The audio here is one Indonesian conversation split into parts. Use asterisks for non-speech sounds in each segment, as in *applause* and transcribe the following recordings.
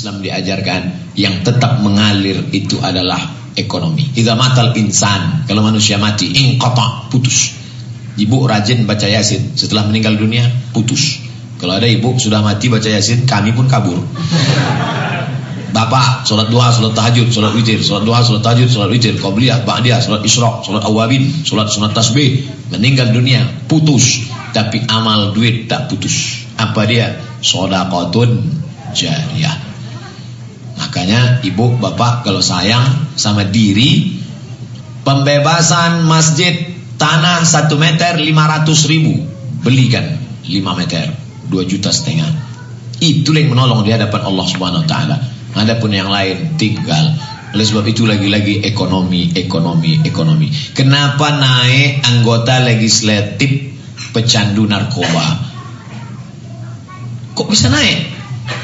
Islam diajarkan yang tetap mengalir itu adalah ekonomi. Idza matal insan, kalau manusia mati, inqata, putus. Ibu rajin baca Yasin, setelah meninggal dunia putus. Kalau ada ibu sudah mati baca Yasin, kami pun kabur. Bapak sholat duha, sholat tahajud, sholat witir, sholat duha, sholat tahajud, sholat witir, qabliyah, ba'diyah, sholat isyraq, sholat awabin, sholat sunat tasbih, meninggal dunia, putus. Tapi amal duit tak putus. Apa dia? Sodakotun jariyah. Makanya ibu bapak kalau sayang sama diri, pembebasan masjid tanah satu meter lima ratus ribu, belikan lima meter, dua juta setengah. Itu yang menolong di hadapan Allah Subhanahu Wa Taala. Adapun yang lain tinggal. Oleh sebab itu lagi-lagi ekonomi, ekonomi, ekonomi. Kenapa naik anggota legislatif pecandu narkoba? Kok bisa naik?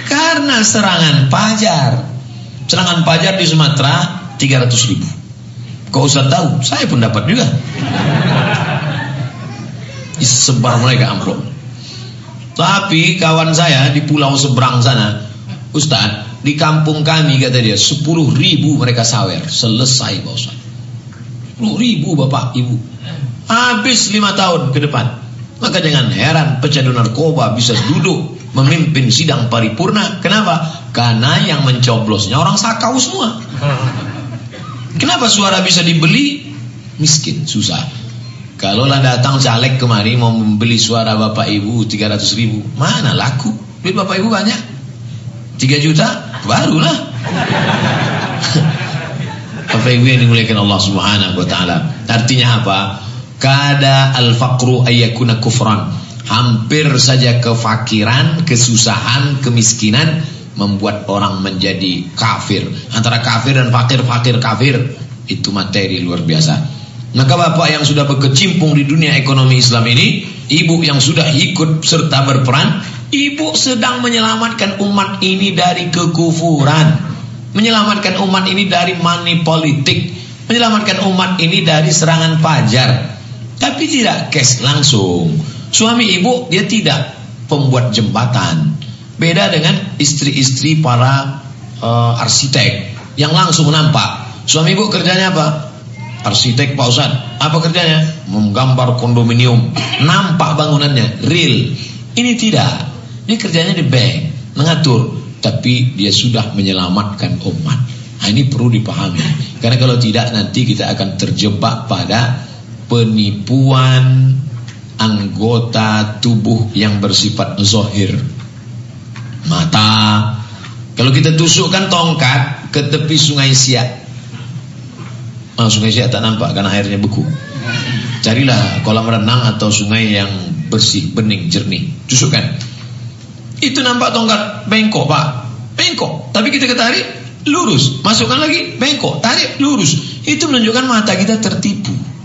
Karena serangan pajar. Serangan pajar di Sumatera 300 ribu. Kok usah tahu? Saya pun dapat juga. Sebar mereka amplop. Tapi kawan saya di pulau seberang sana, Ustaz, di kampung kami kata dia 10 ribu mereka sawer selesai Pak Ustaz 10 ribu Bapak Ibu habis 5 tahun ke depan maka jangan heran pecandu narkoba bisa duduk memimpin sidang paripurna kenapa? karena yang mencoblosnya orang sakau semua kenapa suara bisa dibeli? miskin, susah kalau lah datang caleg kemari mau membeli suara bapak ibu 300 ribu mana laku? duit bapak ibu banyak 3 juta barulah *laughs* Bapak Ibu yang dimuliakan Allah Subhanahu wa taala. Artinya apa? Kada al-faqru ayyakuna kufran. Hampir saja kefakiran, kesusahan, kemiskinan membuat orang menjadi kafir. Antara kafir dan fakir, fakir, kafir itu materi luar biasa. Maka bapak yang sudah berkecimpung di dunia ekonomi Islam ini, ibu yang sudah ikut serta berperan, Ibu sedang menyelamatkan umat ini dari kekufuran. Menyelamatkan umat ini dari money politik. Menyelamatkan umat ini dari serangan fajar. Tapi tidak cash langsung. Suami ibu dia tidak pembuat jembatan. Beda dengan istri-istri para uh, arsitek yang langsung nampak. Suami ibu kerjanya apa? Arsitek Pak Ustaz. Apa kerjanya? Menggambar kondominium. Nampak bangunannya, real. Ini tidak. Ini kerjanya di bank, mengatur, tapi dia sudah menyelamatkan umat. Nah, ini perlu dipahami. Karena kalau tidak nanti kita akan terjebak pada penipuan anggota tubuh yang bersifat zohir. Mata. Kalau kita tusukkan tongkat ke tepi sungai Siak. Oh, sungai Siak tak nampak karena airnya beku. Carilah kolam renang atau sungai yang bersih, bening, jernih. Tusukkan. Itu nampak tongkat bengkok pak Bengkok Tapi kita ketarik lurus Masukkan lagi bengkok Tarik lurus Itu menunjukkan mata kita tertipu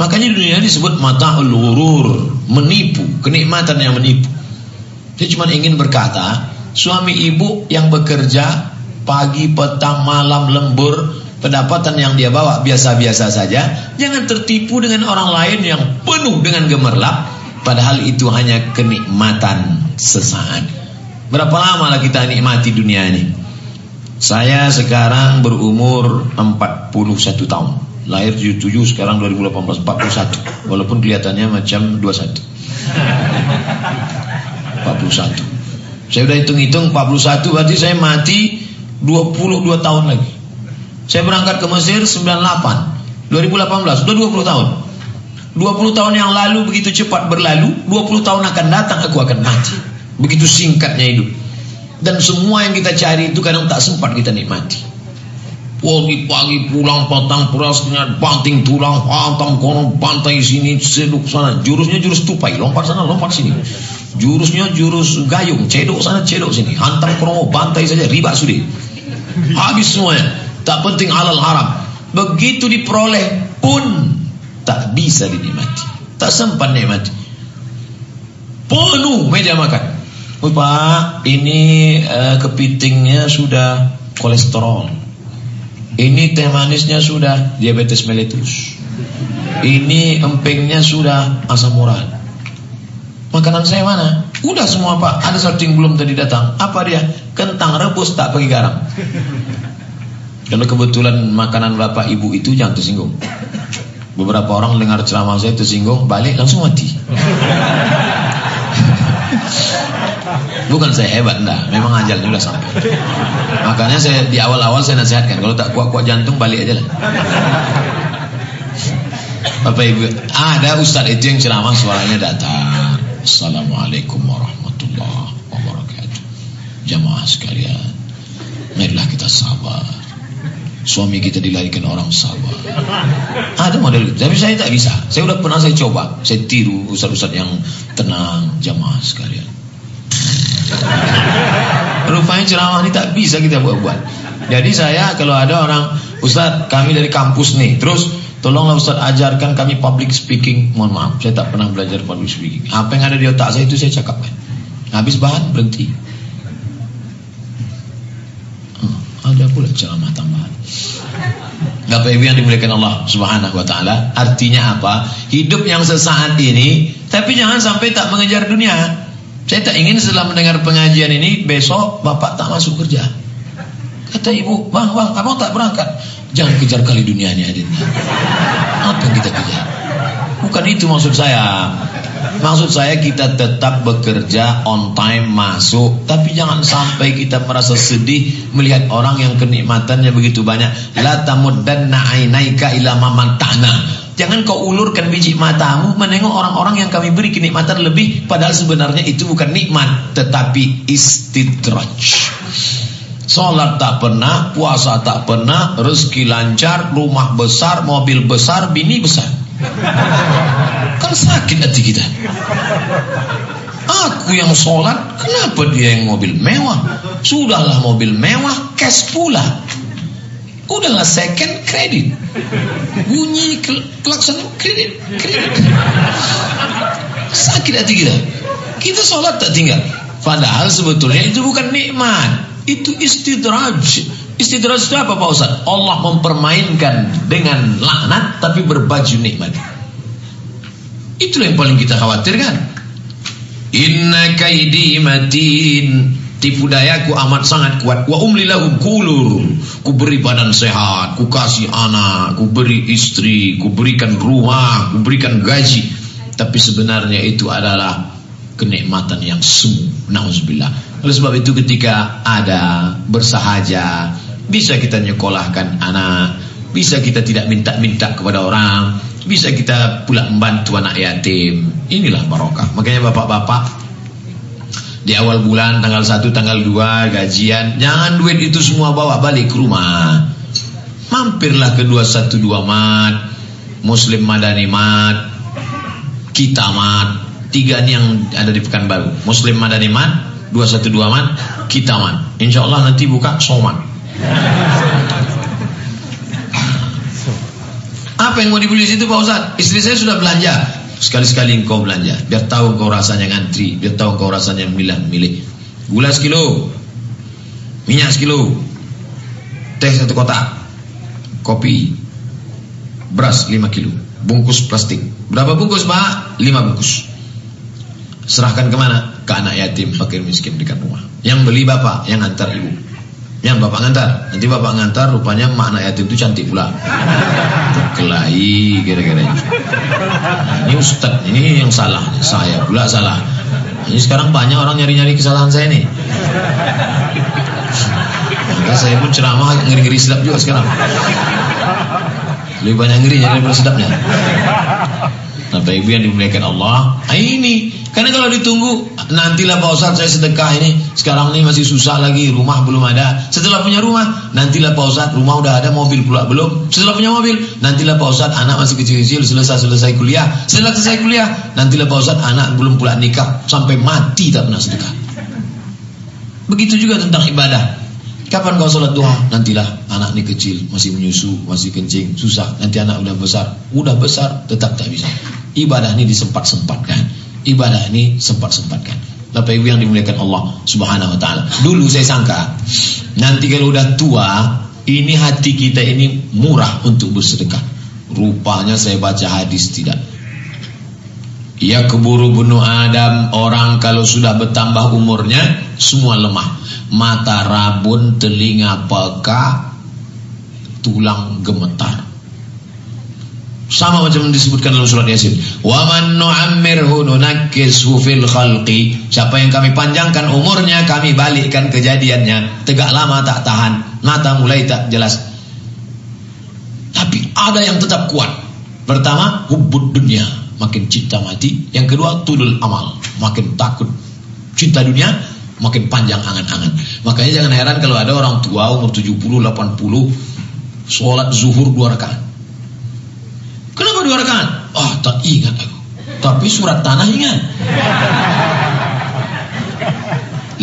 Makanya dunia disebut mata lurur Menipu Kenikmatan yang menipu Dia cuma ingin berkata Suami ibu yang bekerja Pagi, petang, malam, lembur Pendapatan yang dia bawa biasa-biasa saja Jangan tertipu dengan orang lain yang penuh dengan gemerlap Padahal itu hanya kenikmatan sesaat. Berapa lama lah kita nikmati dunia ini? Saya sekarang berumur 41 tahun. Lahir 77 sekarang 2018 41. Walaupun kelihatannya macam 21. 41. Saya udah hitung-hitung 41 berarti saya mati 22 tahun lagi. Saya berangkat ke Mesir 98. 2018 sudah 20 tahun. 20 tahun yang lalu begitu cepat berlalu 20 tahun akan datang aku akan mati begitu singkatnya hidup dan semua yang kita cari itu kadang tak sempat kita nikmati pagi-pagi pulang patang perasnya banting tulang hantam kono bantai sini seduk sana jurusnya jurus tupai lompat sana lompat sini jurusnya jurus gayung cedok sana cedok sini hantam kono bantai saja riba sudah habis semuanya tak penting halal haram begitu diperoleh pun tak bisa dinikmati. Tak sempat nikmati. Penuh meja makan. Pak, ini uh, kepitingnya sudah kolesterol. Ini teh manisnya sudah diabetes mellitus. Ini empingnya sudah asam urat. Makanan saya mana? Udah semua Pak, ada yang belum tadi datang. Apa dia? Kentang rebus tak pakai garam. Kalau kebetulan makanan bapak ibu itu jangan tersinggung. Beberapa orang dengar ceramah saya tersinggung, balik langsung mati. Bukan saya hebat, enggak. Memang ajalnya sudah sampai. Makanya saya di awal-awal saya nasihatkan, kalau tak kuat-kuat jantung balik aja lah. Bapak Ibu, ada ustaz yang ceramah suaranya datar. Assalamualaikum warahmatullahi wabarakatuh. Jamaah sekalian, marilah kita sabar. Suami kita dilarikan orang sabar. Ada model itu, tapi saya tak bisa. Saya sudah pernah saya coba, saya tiru ustaz-ustaz yang tenang, jamaah sekalian. Rupanya ceramah ini tak bisa kita buat-buat. Jadi saya kalau ada orang, Ustaz kami dari kampus nih, terus Tolonglah Ustaz ajarkan kami public speaking. Mohon maaf, saya tak pernah belajar public speaking. Apa yang ada di otak saya itu saya cakapkan. Habis bahan berhenti. Hmm, ada pula ceramah tambahan. Bapak Ibu yang dimuliakan Allah Subhanahu wa taala, artinya apa? Hidup yang sesaat ini, tapi jangan sampai tak mengejar dunia. Saya tak ingin setelah mendengar pengajian ini besok Bapak tak masuk kerja. Kata ibu, bang, bang, abang tak berangkat. Jangan kejar kali dunia ini adiknya. Apa yang kita kejar? Bukan itu maksud saya. Maksud saya kita tetap bekerja on time masuk, tapi jangan sampai kita merasa sedih melihat orang yang kenikmatannya begitu banyak. La tamuddanna ila mamantana. Jangan kau ulurkan biji matamu menengok orang-orang yang kami beri kenikmatan lebih padahal sebenarnya itu bukan nikmat tetapi istidraj. Sholat tak pernah, puasa tak pernah, rezeki lancar, rumah besar, mobil besar, bini besar. Kan sakit hati kita. Aku yang sholat, kenapa dia yang mobil mewah? Sudahlah mobil mewah, cash pula. Udahlah second kredit. Bunyi klakson kredit, kredit. Sakit hati kita. Kita sholat tak tinggal. Padahal sebetulnya itu bukan nikmat. Itu istidraj. Istidraj itu apa Pak Ustaz? Allah mempermainkan dengan laknat tapi berbaju nikmat. Itulah yang paling kita khawatirkan. Inna kaidi matin. Tipu dayaku amat sangat kuat. Wa umli lahum kulur. Ku beri badan sehat, ku kasih anak, ku beri istri, ku berikan rumah, ku berikan gaji. Tapi sebenarnya itu adalah kenikmatan yang semu. Nauzubillah. Oleh sebab itu ketika ada bersahaja, bisa kita nyekolahkan anak, bisa kita tidak minta-minta kepada orang, bisa kita pula membantu anak yatim. Inilah barokah. Makanya bapak-bapak di awal bulan tanggal 1 tanggal 2 gajian, jangan duit itu semua bawa balik ke rumah. Mampirlah ke 212 mat, Muslim Madani mat, kita mat, tiga ini yang ada di Pekanbaru. Muslim Madani mat, 212 man, kita man. Insya Allah nanti buka soman. Apa yang mau dibeli situ Pak Ustaz? Istri saya sudah belanja. Sekali-sekali engkau belanja. Biar tahu engkau rasanya ngantri. Biar tahu engkau rasanya milah-milih. Gula sekilo. Minyak sekilo. Teh satu kotak. Kopi. Beras 5 kilo. Bungkus plastik. Berapa bungkus Pak? 5 bungkus. Serahkan ke mana? ke anak yatim fakir miskin dekat rumah. Yang beli bapak, yang antar ibu. Yang bapak ngantar. Nanti bapak ngantar rupanya mak anak yatim itu cantik pula. Terkelahi kira-kira. Nah, ini ustad, ini yang salah. Saya pula salah. Ini sekarang banyak orang nyari-nyari kesalahan saya nih. Maka saya pun ceramah ngeri-ngeri sedap juga sekarang. Lebih banyak ngeri nyari sedapnya. Bapak Ibu yang dimuliakan Allah. Nah, ini karena kalau ditunggu nantilah Pak Ustaz saya sedekah ini sekarang ini masih susah lagi rumah belum ada. Setelah punya rumah nantilah Pak Ustaz rumah udah ada mobil pula belum. Setelah punya mobil nantilah Pak Ustaz anak masih kecil-kecil selesai selesai kuliah. Setelah selesai kuliah nantilah Pak Ustaz anak belum pula nikah sampai mati tak pernah sedekah. Begitu juga tentang ibadah. Kapan kau sholat duha? Nantilah anak ini kecil, masih menyusu, masih kencing, susah. Nanti anak udah besar, udah besar tetap tak bisa. Ibadah ini disempat-sempatkan. Ibadah ini sempat-sempatkan. Bapak Ibu yang dimuliakan Allah Subhanahu wa taala. Dulu saya sangka nanti kalau udah tua, ini hati kita ini murah untuk bersedekah. Rupanya saya baca hadis tidak. Ya keburu bunuh Adam Orang kalau sudah bertambah umurnya Semua lemah Mata rabun, telinga peka Tulang gemetar sama macam disebutkan dalam surat Yasin. Wa man nu'ammirhu nunakkishu fil khalqi. Siapa yang kami panjangkan umurnya, kami balikkan kejadiannya. Tegak lama tak tahan, mata mulai tak jelas. Tapi ada yang tetap kuat. Pertama, hubbud dunia, makin cinta mati. Yang kedua, tulul amal, makin takut cinta dunia, makin panjang angan-angan. Makanya jangan heran kalau ada orang tua umur 70, 80 sholat zuhur dua rakaat. Dua rakaat? Oh, tak ingat aku. Tapi surat tanah ingat.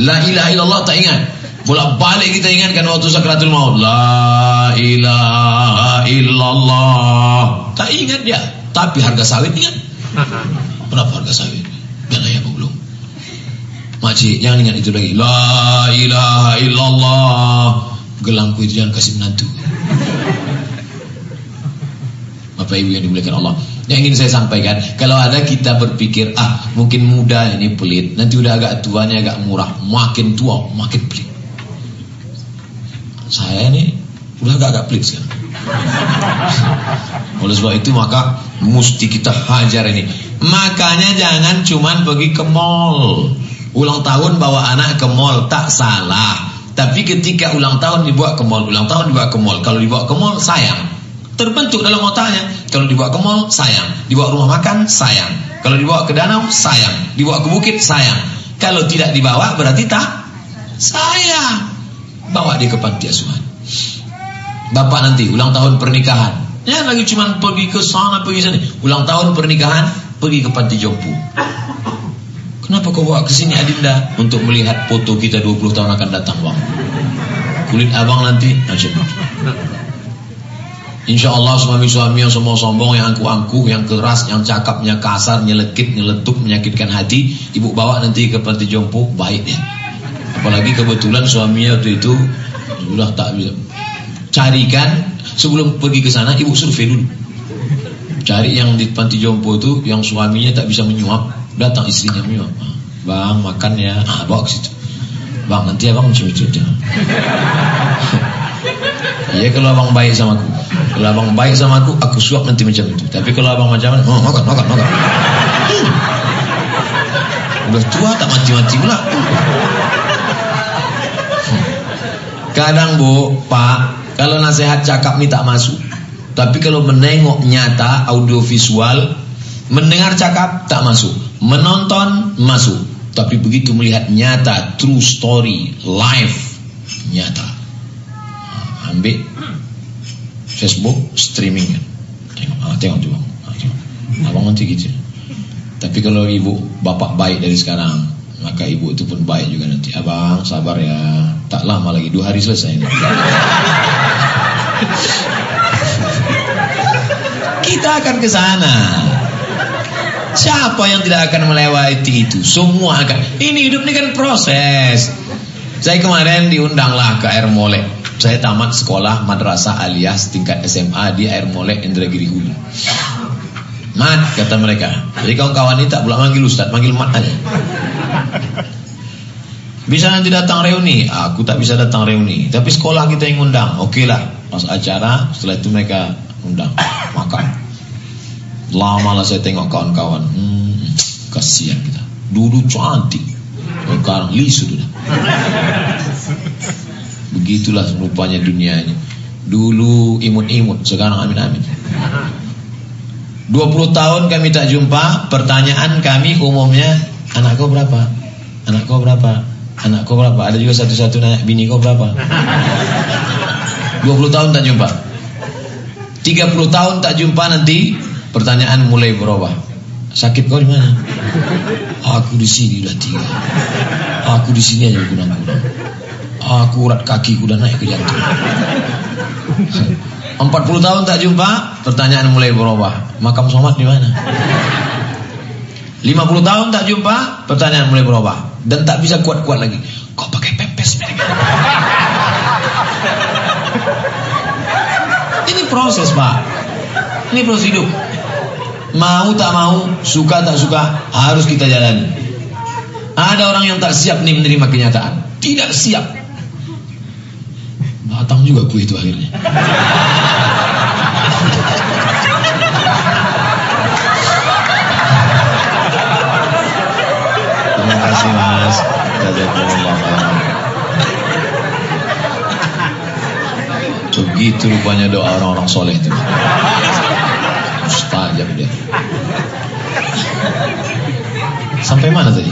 La ilaha illallah tak ingat. Bolak balik kita ingatkan waktu sakratul maut. La ilaha illallah. Tak ingat dia. Tapi harga sawit ingat. *laughs* Berapa harga sawit? Dan ayah belum. Makcik, jangan ingat itu lagi. La ilaha illallah. Gelangku itu jangan kasih menantu. Bapak Ibu yang dimuliakan Allah. Yang ingin saya sampaikan, kalau ada kita berpikir, ah mungkin muda ini pelit, nanti udah agak tuanya agak murah, makin tua makin pelit. Saya ini udah agak-agak pelit sekarang. Oleh sebab itu maka mesti kita hajar ini. Makanya jangan cuman pergi ke mall. Ulang tahun bawa anak ke mall tak salah. Tapi ketika ulang tahun dibawa ke mall, ulang tahun dibawa ke mall. Kalau dibawa ke mall sayang terbentuk dalam otaknya. Kalau dibawa ke mall, sayang. Dibawa rumah makan, sayang. Kalau dibawa ke danau, sayang. Dibawa ke bukit, sayang. Kalau tidak dibawa, berarti tak sayang. Bawa dia ke panti asuhan. Bapak nanti, ulang tahun pernikahan. Ya lagi cuma pergi ke sana, pergi sana. Ulang tahun pernikahan, pergi ke panti jompo. Kenapa kau bawa ke sini Adinda? Untuk melihat foto kita 20 tahun akan datang, Bang. Kulit abang nanti, macam Insya Allah suami-suami yang semua sombong, yang angkuh-angkuh, yang keras, yang cakapnya kasar, nyelekit, nyeletuk, menyakitkan hati, ibu bawa nanti ke panti jompo, baik ya. Apalagi kebetulan suaminya waktu itu sudah tak bisa. Carikan sebelum pergi ke sana, ibu survei dulu. Cari yang di panti jompo itu, yang suaminya tak bisa menyuap, datang istrinya menyuap. Bang makan ya, ah, bawa ke situ. Bang nanti abang cuci-cuci. Iya kalau abang baik sama aku. Kalau abang baik sama aku, aku suap nanti macam itu. Tapi kalau abang macam mana? Oh, makan, makan, makan. Hmm. Udah tua tak mati-mati pula. Kadang bu, pak, kalau nasihat cakap ni tak masuk. Tapi kalau menengok nyata, audio visual, mendengar cakap tak masuk. Menonton masuk. Tapi begitu melihat nyata, true story, live, nyata. Ambil Facebook streaming kan. Tengok, ah, tengok juga. Ah, tengok. Abang nanti gitu. Tapi kalau ibu bapak baik dari sekarang, maka ibu itu pun baik juga nanti. Abang sabar ya, tak lama lagi dua hari selesai. *laughs* Kita akan ke sana. Siapa yang tidak akan melewati itu? Semua akan. Ini hidup ini kan proses. Saya kemarin diundanglah ke Air Molek saya tamat sekolah madrasah alias tingkat SMA di Air Molek Indragiri Hulu. Mat kata mereka. Jadi kawan-kawan ini tak pula manggil ustaz, manggil mat aja. Bisa nanti datang reuni? Aku tak bisa datang reuni. Tapi sekolah kita yang undang. Oke lah. Pas acara, setelah itu mereka undang makan. Lama lah saya tengok kawan-kawan. Hmm, kasihan kita. Dulu cantik. Sekarang lisu sudah. Begitulah rupanya dunianya. Dulu imut-imut, sekarang amin-amin. 20 tahun kami tak jumpa, pertanyaan kami umumnya, anak kau berapa? Anak kau berapa? Anak kau berapa? Ada juga satu-satu nanya, bini kau berapa? 20 tahun tak jumpa. 30 tahun tak jumpa nanti, pertanyaan mulai berubah. Sakit kau di mana? Aku di sini udah tiga. Aku di sini aja kurang-kurang. Aku urat kaki udah naik ke jantung. 40 tahun tak jumpa, pertanyaan mulai berubah. Makam somat di mana? 50 tahun tak jumpa, pertanyaan mulai berubah dan tak bisa kuat-kuat lagi. Kok pakai pempes Ini proses, Pak. Ini proses hidup. Mau tak mau, suka tak suka, harus kita jalani. Ada orang yang tak siap nih menerima kenyataan. Tidak siap. Datang juga kue itu akhirnya. Terima kasih mas. Begitu rupanya doa orang-orang soleh itu. Mustajab dia. Sampai mana tadi?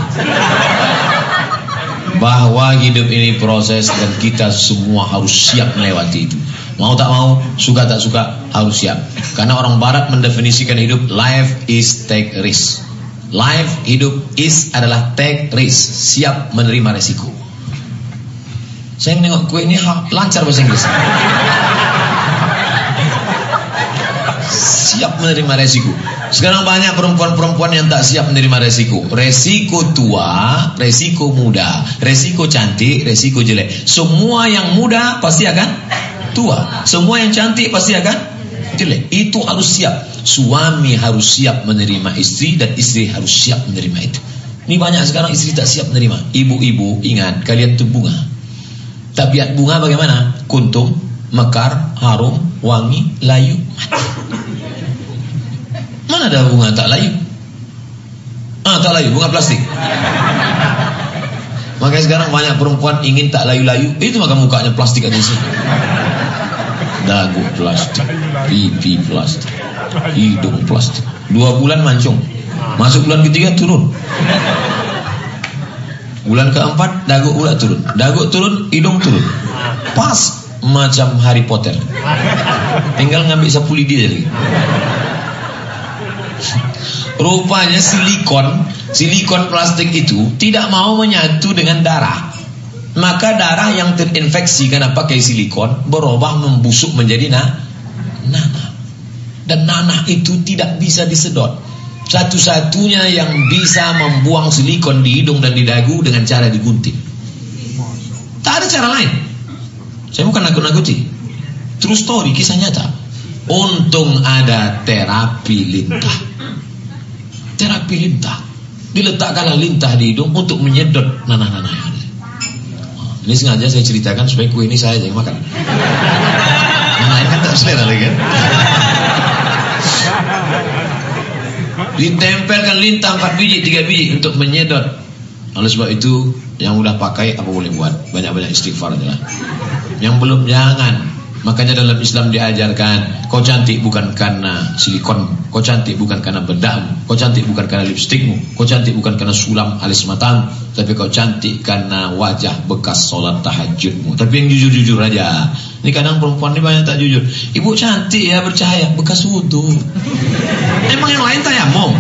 Bahwa hidup ini proses dan kita semua harus siap melewati itu. Mau tak mau, suka tak suka, harus siap. Karena orang barat mendefinisikan hidup, life is take risk. Life, hidup, is adalah take risk. Siap menerima resiko. Saya menengok kue ini lancar bahasa Inggris. Siap menerima resiko. Sekarang banyak perempuan-perempuan yang tak siap menerima resiko. Resiko tua, resiko muda, resiko cantik, resiko jelek. Semua yang muda pasti akan tua. Semua yang cantik pasti akan jelek. Itu harus siap. Suami harus siap menerima istri dan istri harus siap menerima itu. Ini banyak sekarang istri tak siap menerima. Ibu-ibu ingat kalian itu bunga. Tabiat bunga bagaimana? Kuntum, mekar, harum, wangi, layu, mati. Ada bunga tak layu? Ah, tak layu, bunga plastik. Makanya sekarang banyak perempuan ingin tak layu-layu, itu maka mukanya plastik aja sih. Dagu plastik, pipi plastik, hidung plastik. Dua bulan mancung, masuk bulan ketiga turun. Bulan keempat dagu pula turun. Dagu turun, hidung turun. Pas macam Harry Potter. Tinggal ngambil sapu lidi lagi. Rupanya silikon, silikon plastik itu tidak mau menyatu dengan darah. Maka darah yang terinfeksi karena pakai silikon berubah membusuk menjadi na nanah. Dan nanah itu tidak bisa disedot. Satu-satunya yang bisa membuang silikon di hidung dan di dagu dengan cara digunting. Tak ada cara lain. Saya bukan nakut-nakuti. True story, kisah nyata. Untung ada terapi lintah. Terapi lintah. Diletakkanlah lintah di hidung untuk menyedot nanah-nanah yang ada. Ini sengaja saya ceritakan supaya kue ini saya jangan makan. Yang lain kan tak selera lagi kan. Ditempelkan lintah empat biji, tiga biji untuk menyedot. Oleh sebab itu, yang udah pakai apa boleh buat? Banyak-banyak istighfar adalah. Yang belum jangan. Makanya dalam Islam diajarkan, kau cantik bukan karena silikon, kau cantik bukan karena bedakmu, kau cantik bukan karena lipstikmu, kau cantik bukan karena sulam alis matamu, tapi kau cantik karena wajah bekas sholat tahajudmu. Tapi yang jujur-jujur aja. Ini kadang perempuan ini banyak tak jujur. Ibu cantik ya bercahaya, bekas wudhu. Emang yang lain tayamum.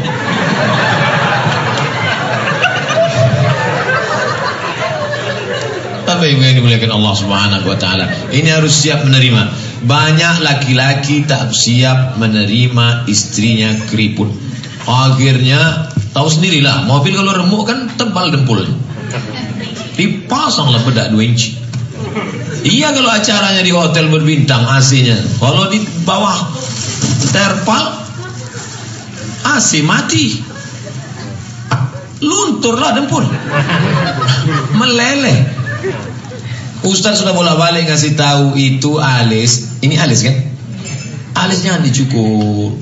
Apa yang dimuliakan Allah Subhanahu wa taala? Ini harus siap menerima. Banyak laki-laki tak siap menerima istrinya keriput. Akhirnya tahu sendirilah, mobil kalau remuk kan tebal dempul. Dipasanglah bedak 2 inci. Iya kalau acaranya di hotel berbintang AC-nya. Kalau di bawah terpal AC mati. Lunturlah dempul. Meleleh. Ustaz sudah bolak balik ngasih tahu itu alis. Ini alis kan? Alisnya dicukur.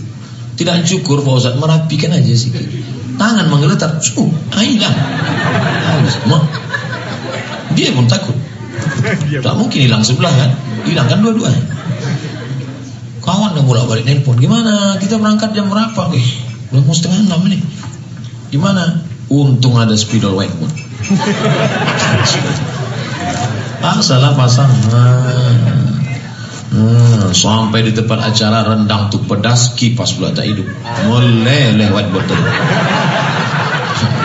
Tidak cukur Pak Ustaz, merapikan aja sih. Tangan menggeletar, uh, hilang. Alis. Dia pun takut. Tak mungkin hilang sebelah kan? Hilang kan dua-duanya. Kawan yang bolak balik nelpon, gimana? Kita berangkat jam berapa? Eh, mau setengah enam nih. Gimana? Untung ada spidol white pun. *laughs* ah salah pasang. Hmm, sampai di tempat acara rendang tuh pedas kipas pula tak hidup. Boleh lewat botol.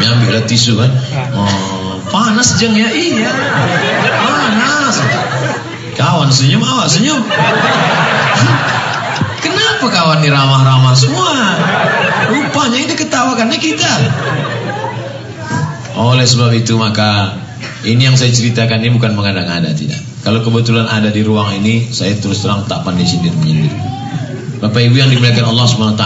Ambil tisu kan. Oh, panas jeng ya iya. Panas. Kawan senyum awak senyum. Kenapa kawan ini ramah-ramah semua? Rupanya ini ketawakannya kita. Oleh sebab itu maka ini yang saya ceritakan ini bukan mengada-ngada tidak. Kalau kebetulan ada di ruang ini, saya terus terang tak pandai sindir menyindir. Bapak Ibu yang dimuliakan Allah SWT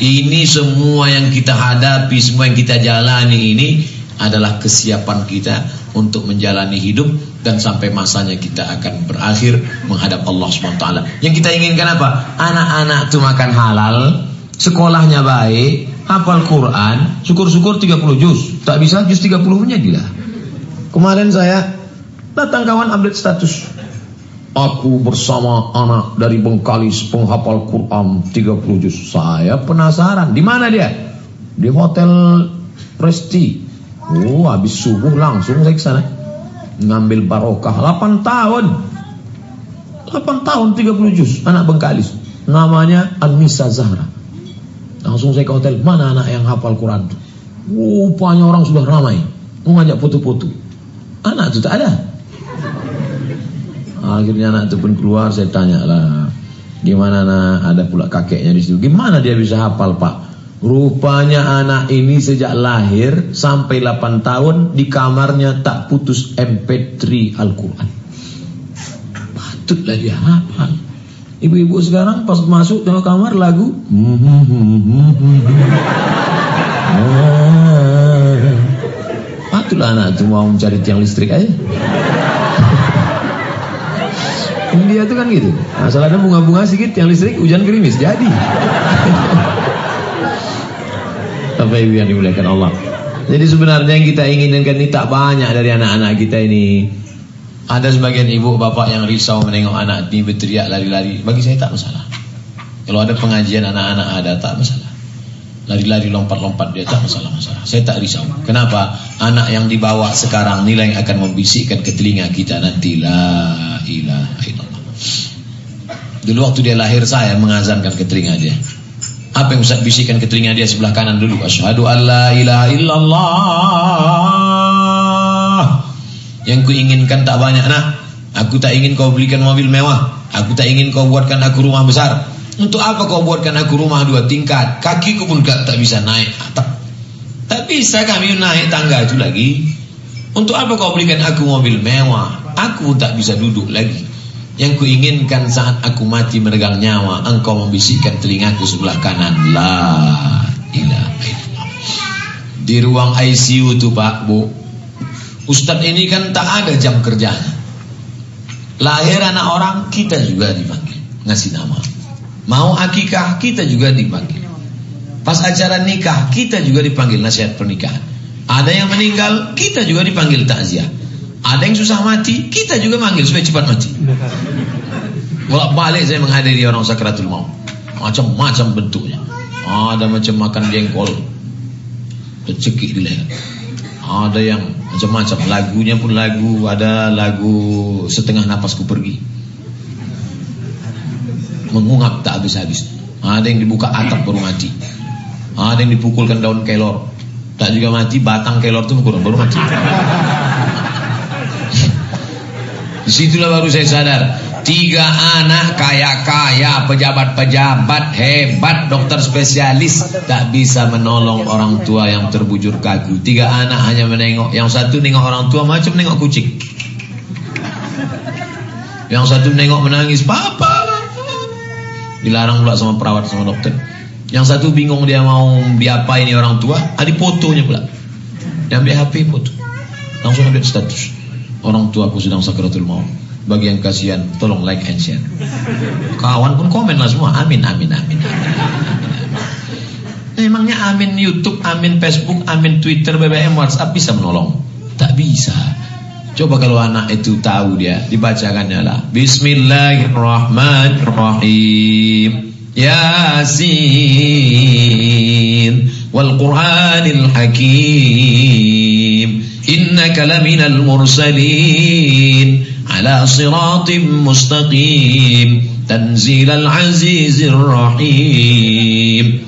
Ini semua yang kita hadapi Semua yang kita jalani ini Adalah kesiapan kita Untuk menjalani hidup Dan sampai masanya kita akan berakhir Menghadap Allah SWT Yang kita inginkan apa? Anak-anak itu makan halal Sekolahnya baik Hafal Quran Syukur-syukur 30 juz Tak bisa juz 30 menjadilah Kemarin saya Datang kawan update status Aku bersama anak dari Bengkalis penghafal Quran 30 juz. Saya penasaran, di mana dia? Di Hotel Presti. Oh, habis subuh langsung saya ke sana. Ngambil barokah 8 tahun. 8 tahun 30 juz anak Bengkalis. Namanya Anissa Zahra. Langsung saya ke hotel, mana anak yang hafal Quran? Rupanya orang sudah ramai. Mau ngajak foto-foto. Anak itu tak ada. Akhirnya anak itu pun keluar, saya tanya lah, gimana nak? Ada pula kakeknya di situ. Gimana dia bisa hafal pak? Rupanya anak ini sejak lahir sampai 8 tahun di kamarnya tak putus MP3 Al-Quran. Patutlah dia hafal. Ibu-ibu sekarang pas masuk dalam kamar lagu. Patutlah anak itu mau mencari tiang listrik aja. India itu kan gitu. Asal ada bunga-bunga sedikit yang listrik, hujan gerimis, jadi. Bapak Ibu yang dimuliakan Allah. Jadi sebenarnya yang kita inginkan ini tak banyak dari anak-anak kita ini. Ada sebagian ibu bapak yang risau menengok anak ini berteriak lari-lari. Bagi saya tak masalah. Kalau ada pengajian anak-anak ada tak masalah. Lari-lari lompat-lompat dia tak masalah-masalah. Saya tak risau. Kenapa? Anak yang dibawa sekarang nilai yang akan membisikkan ke telinga kita nanti la ilaha illallah. Dulu waktu dia lahir saya mengazankan ke telinga dia. Apa yang Ustaz bisikan ke telinga dia sebelah kanan dulu? Asyhadu an la ilaha illallah. Yang ku inginkan tak banyak nah. Aku tak ingin kau belikan mobil mewah. Aku tak ingin kau buatkan aku rumah besar. Untuk apa kau buatkan aku rumah dua tingkat? Kakiku pun tak, tak bisa naik atap. Tak bisa kami naik tangga itu lagi. Untuk apa kau belikan aku mobil mewah? Aku tak bisa duduk lagi. Yang kuinginkan saat aku mati meregang nyawa, engkau membisikkan telingaku sebelah kanan. La ilaha illallah. Di ruang ICU itu Pak, Bu. Ustadz ini kan tak ada jam kerjanya. Lahir anak orang, kita juga dipanggil. Ngasih nama. Mau akikah kita juga dipanggil. Pas acara nikah kita juga dipanggil nasihat pernikahan. Ada yang meninggal kita juga dipanggil takziah. Ada yang susah mati kita juga manggil supaya cepat mati. Bolak balik saya menghadiri orang sakratul maut. Macam-macam bentuknya. Ada macam makan jengkol. Tercekik di leher. Ada yang macam-macam. Lagunya pun lagu. Ada lagu setengah napasku pergi mengungap tak habis-habis. Ada yang dibuka atap baru mati. Ada yang dipukulkan daun kelor. Tak juga mati, batang kelor itu kurang baru mati. *laughs* Di situlah baru saya sadar. Tiga anak kaya-kaya, pejabat-pejabat hebat, dokter spesialis tak bisa menolong orang tua yang terbujur kagu. Tiga anak hanya menengok. Yang satu nengok orang tua macam nengok kucing. Yang satu nengok menangis, papa, Dilarang pula sama perawat sama dokter. Yang satu bingung dia mau diapa ini orang tua, ada fotonya pula. Dia ambil HP foto. Langsung ambil status. Orang tua aku sedang sakratul maut. Bagi yang kasihan, tolong like and share. Kawan pun komen lah semua. Amin, amin, amin, amin, amin, amin. Emangnya amin YouTube, amin Facebook, amin Twitter, BBM, WhatsApp bisa menolong? Tak bisa. Coba kalau anak itu tahu dia, dibacakannya lah. Bismillahirrahmanirrahim. Yasin wal Qur'anil Hakim. Innaka laminal mursalin ala siratim mustaqim. Tanzilal azizir rahim.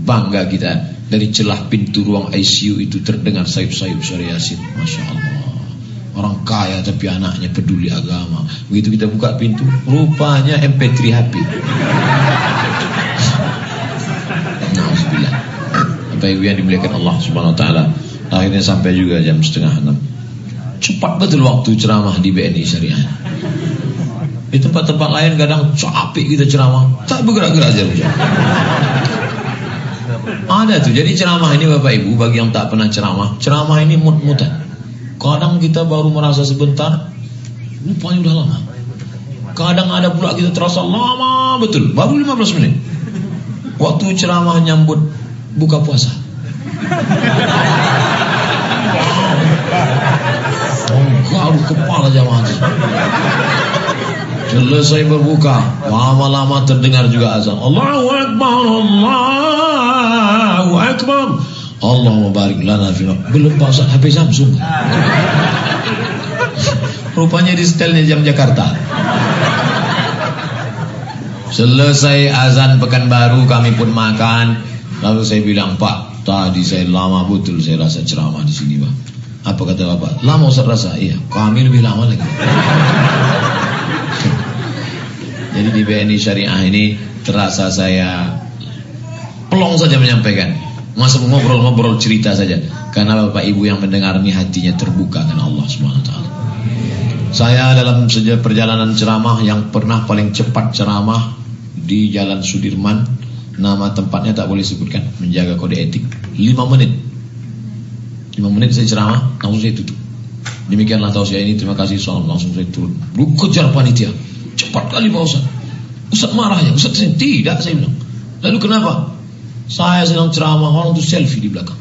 Bangga kita dari celah pintu ruang ICU itu terdengar sayup-sayup suara Yasin. Masya Allah. Orang kaya tapi anaknya peduli agama. Begitu kita buka pintu, rupanya MP3 HP. Apa ibu yang dimuliakan Allah Subhanahu Wa Taala. Akhirnya sampai juga jam setengah enam. Cepat betul waktu ceramah di BNI Syariah. Di tempat-tempat lain kadang capek kita ceramah, tak bergerak-gerak aja. Ada tuh. Jadi ceramah ini Bapak Ibu bagi yang tak pernah ceramah, ceramah ini mut-mutan. Kadang kita baru merasa sebentar, lupanya udah lama. Kadang ada pula kita terasa lama betul, baru 15 menit. Waktu ceramah nyambut buka puasa. Garu kepala jamaah Selesai berbuka, lama-lama terdengar juga azan. Allahu Akbar, Allahu Akbar. Allah mubarik lana fi Belum pasang HP Samsung. Rupanya di setelnya jam Jakarta. Selesai azan pekan baru kami pun makan. Lalu saya bilang, Pak, tadi saya lama betul saya rasa ceramah di sini, Pak. Apa kata Bapak? Lama Ustaz rasa? Iya, kami lebih lama lagi. Jadi di BNI Syariah ini terasa saya pelong saja menyampaikan. Masa ngobrol-ngobrol cerita saja. Karena Bapak Ibu yang mendengar ini hatinya terbuka dengan Allah Subhanahu taala. Saya dalam perjalanan ceramah yang pernah paling cepat ceramah di Jalan Sudirman, nama tempatnya tak boleh sebutkan, menjaga kode etik. 5 menit. 5 menit saya ceramah, langsung saya tutup. Demikianlah tausiah ini, terima kasih salam langsung saya turun. Lu kejar panitia. Cepat kali Pak Ustaz. Ustaz marah ya. Ustaz tidak saya bilang. Lalu kenapa? Saya sedang ceramah orang itu selfie di belakang.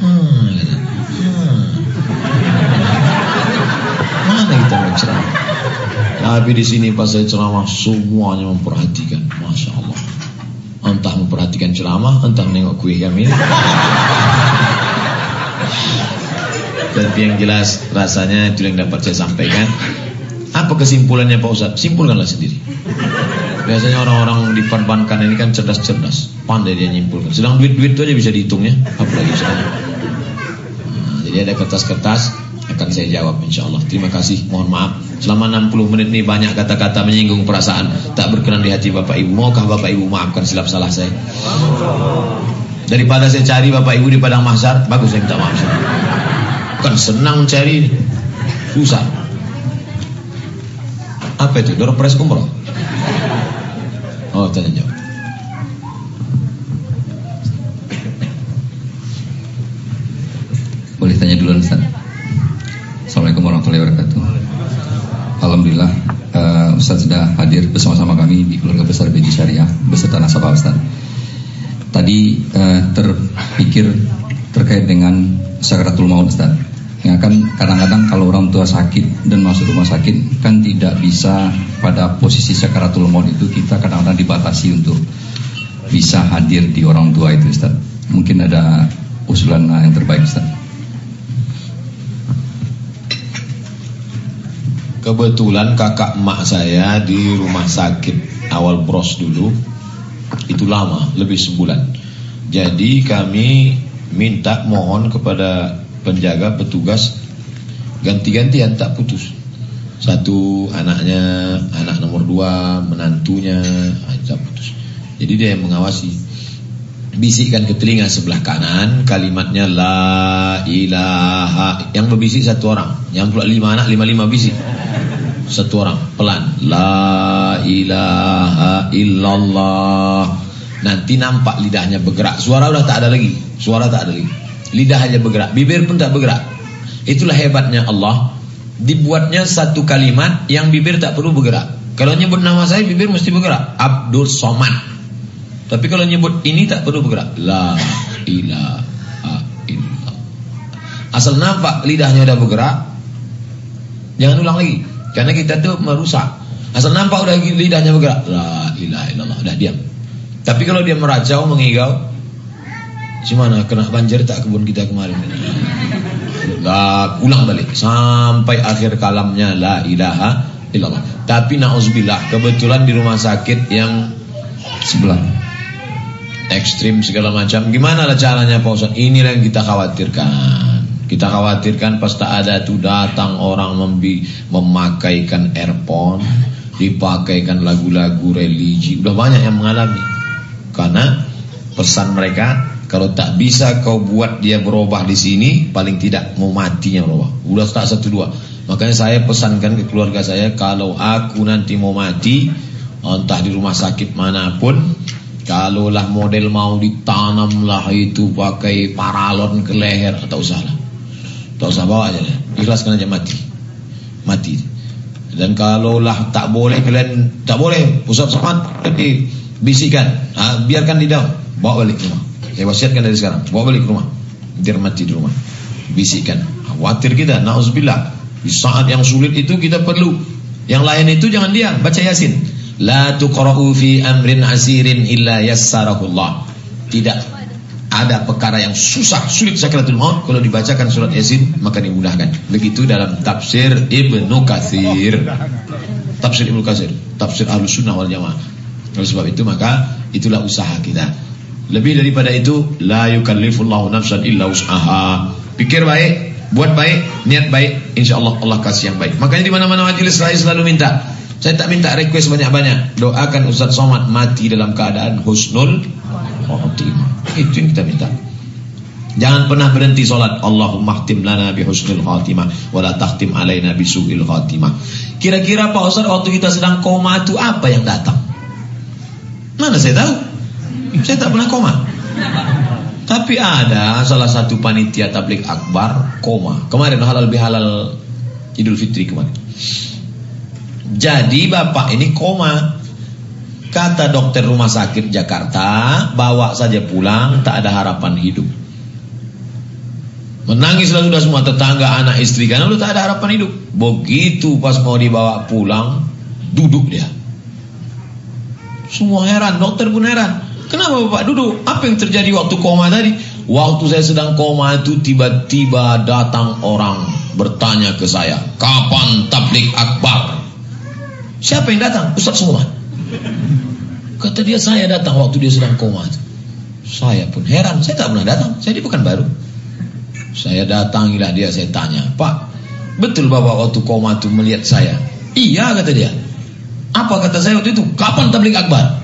Hmm, hmm. Mana kita mau ceramah? Tapi di sini pas saya ceramah semuanya memperhatikan, masya Allah. Entah memperhatikan ceramah, entah nengok kue kami. Tapi yang jelas rasanya itu yang dapat saya sampaikan. Apa kesimpulannya Pak Ustaz? Simpulkanlah sendiri. Biasanya orang-orang di perbankan ini kan cerdas-cerdas, pandai dia nyimpulkan. Sedang duit-duit itu aja bisa dihitung ya, apalagi sekarang. Nah, jadi ada kertas-kertas akan saya jawab insya Allah. Terima kasih, mohon maaf. Selama 60 menit ini banyak kata-kata menyinggung perasaan, tak berkenan di hati Bapak Ibu. Maukah Bapak Ibu maafkan silap salah saya? Daripada saya cari Bapak Ibu di padang mahsyar, bagus saya minta maaf. Bukan senang cari, susah. Apa itu? Door press umroh? Oh, tanya jawab. Boleh tanya dulu Ustaz? Assalamualaikum warahmatullahi wabarakatuh. Alhamdulillah uh, Ustaz sudah hadir bersama-sama kami di keluarga besar BJ Syariah beserta nasabah Ustaz. Tadi uh, terpikir terkait dengan sakaratul maut Ustaz yang akan kadang-kadang kalau orang tua sakit dan masuk rumah sakit kan tidak bisa pada posisi sakaratul maut itu kita kadang-kadang dibatasi untuk bisa hadir di orang tua itu Ustaz. Mungkin ada usulan yang terbaik Ustaz. Kebetulan kakak emak saya di rumah sakit awal bros dulu itu lama, lebih sebulan. Jadi kami minta mohon kepada penjaga petugas ganti-gantian tak putus. Satu anaknya anak nomor dua menantunya ah, tak putus. Jadi dia yang mengawasi. Bisikkan ke telinga sebelah kanan kalimatnya la ilaha. Yang berbisik satu orang. Yang pula lima anak lima lima bisik. Satu orang pelan. La ilaha illallah. Nanti nampak lidahnya bergerak. Suara udah tak ada lagi. Suara tak ada lagi. Lidah hanya bergerak, bibir pun tak bergerak. Itulah hebatnya Allah. Dibuatnya satu kalimat yang bibir tak perlu bergerak. Kalau nyebut nama saya bibir mesti bergerak. Abdul Somad. Tapi kalau nyebut ini tak perlu bergerak. La ilaha illallah. Asal nampak lidahnya udah bergerak, jangan ulang lagi. Karena kita tuh merusak. Asal nampak udah lidahnya bergerak, la ilaha illallah, udah diam. Tapi kalau dia meracau, mengigau, Gimana kena banjir tak kebun kita kemarin? Lah ulang balik sampai akhir kalamnya la ilaha illallah. Tapi nauzubillah kebetulan di rumah sakit yang sebelah ekstrim segala macam. Gimana lah caranya Pak Ustaz? Inilah yang kita khawatirkan. Kita khawatirkan pas tak ada tuh datang orang membi memakaikan earphone, dipakaikan lagu-lagu religi. Udah banyak yang mengalami. Karena pesan mereka Kalau tak bisa kau buat dia berubah di sini, paling tidak mau matinya berubah. Udah tak satu dua. Makanya saya pesankan ke keluarga saya, kalau aku nanti mau mati, entah di rumah sakit mana pun, kalaulah model mau ditanam lah itu pakai paralon ke leher, atau usah lah. Tak usah bawa aja, ikhlaskan aja mati. Mati. Dan kalaulah tak boleh kalian, tak boleh, Ustaz Samad, bisikan, ha, biarkan di dalam, bawa balik rumah. Saya wasiatkan dari sekarang, bawa balik ke rumah. Biar mati di rumah. Bisikkan. Khawatir kita, na'udzubillah. Di saat yang sulit itu kita perlu. Yang lain itu jangan dia, baca Yasin. La tuqra'u fi amrin asirin illa yassarahullah. Tidak ada perkara yang susah, sulit sakratul maut kalau dibacakan surat Yasin maka dimudahkan. Begitu dalam tafsir Ibnu Katsir. Tafsir Ibnu Katsir, tafsir Ahlus Sunnah wal Jamaah. Oleh sebab itu maka itulah usaha kita. Lebih daripada itu, la yukallifullahu nafsan illa usaha. Pikir baik, buat baik, niat baik, insyaallah Allah kasih yang baik. Makanya di mana-mana majelis saya selalu minta, saya tak minta request banyak-banyak. Doakan Ustaz Somad mati dalam keadaan husnul khatimah. Itu yang kita minta. Jangan pernah berhenti solat. Allahumma khtim lana bi husnul khatimah wa la takhtim alaina bi su'il khatimah. Kira-kira Pak Ustaz waktu kita sedang koma itu apa yang datang? Mana saya tahu? Saya tak pernah koma. Tapi ada salah satu panitia tablik akbar koma. Kemarin halal bihalal Idul Fitri kemarin. Jadi bapak ini koma. Kata dokter rumah sakit Jakarta, bawa saja pulang, tak ada harapan hidup. Menangislah sudah semua tetangga, anak istri, karena lu tak ada harapan hidup. Begitu pas mau dibawa pulang, duduk dia. Semua heran, dokter pun heran. Kenapa Bapak duduk? Apa yang terjadi waktu koma tadi? Waktu saya sedang koma itu tiba-tiba datang orang bertanya ke saya, kapan tablik akbar? Siapa yang datang? Ustaz semua. Kata dia saya datang waktu dia sedang koma itu. Saya pun heran, saya tak pernah datang. Saya ini bukan baru. Saya datangilah dia, saya tanya, Pak, betul Bapak waktu koma itu melihat saya? Iya kata dia. Apa kata saya waktu itu? Kapan tablik akbar?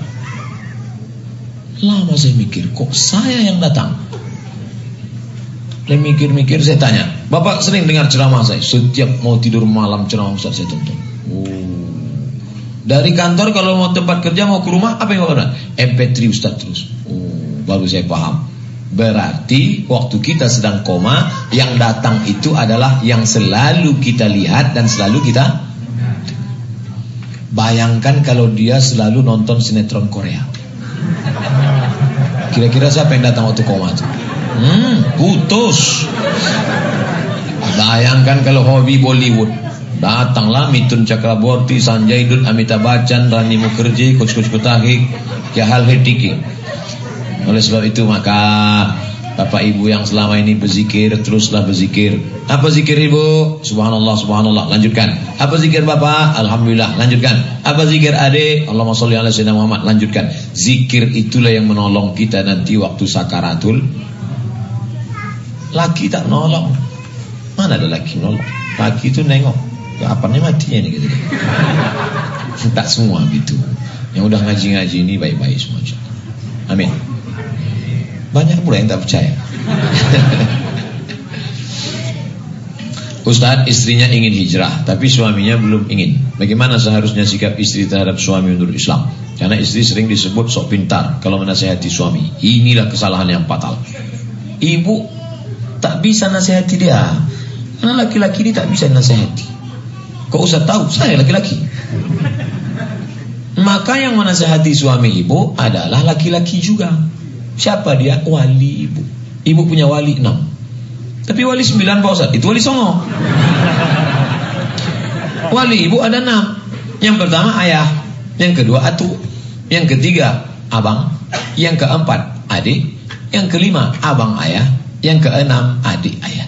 Lama saya mikir, kok saya yang datang? Saya mikir-mikir, saya tanya, Bapak sering dengar ceramah saya? Setiap mau tidur malam ceramah Ustaz saya tonton. Oh. Dari kantor kalau mau tempat kerja, mau ke rumah, apa yang mau MP3 Ustaz terus. Oh, baru saya paham. Berarti waktu kita sedang koma, yang datang itu adalah yang selalu kita lihat dan selalu kita Bayangkan kalau dia selalu nonton sinetron Korea. Kira-kira siapa yang datang waktu koma itu? Hmm, putus. Bayangkan kalau hobi Bollywood. Datanglah Mitun Chakraborty, Sanjay Dutt, Amitabh Bachchan, Rani Mukherjee, Coach Coach Kutahik, Kehal Hetiki. Oleh sebab itu maka Bapak Ibu yang selama ini berzikir teruslah berzikir. Apa zikir Ibu? Subhanallah subhanallah. Lanjutkan. Apa zikir Bapak? Alhamdulillah. Lanjutkan. Apa zikir Adik? Allahumma sholli ala sayyidina Muhammad. Lanjutkan. Zikir itulah yang menolong kita nanti waktu sakaratul. Laki tak nolong. Mana ada laki nolong? Laki itu nengok. Kapannya matinya nih gitu. *laughs* tak semua gitu. Yang udah ngaji-ngaji ini baik-baik semua. Amin. Banyak pula yang tak percaya. *laughs* Ustadz istrinya ingin hijrah Tapi suaminya belum ingin Bagaimana seharusnya sikap istri terhadap suami menurut Islam Karena istri sering disebut sok pintar Kalau menasihati suami Inilah kesalahan yang fatal Ibu tak bisa nasihati dia Karena laki-laki ini tak bisa nasihati Kok usah tahu Saya laki-laki Maka yang menasihati suami ibu Adalah laki-laki juga Siapa dia? Wali ibu. Ibu punya wali enam. Tapi wali sembilan Pak Ustaz. Itu wali songo. Wali ibu ada enam. Yang pertama ayah. Yang kedua atu. Yang ketiga abang. Yang keempat adik. Yang kelima abang ayah. Yang keenam adik ayah.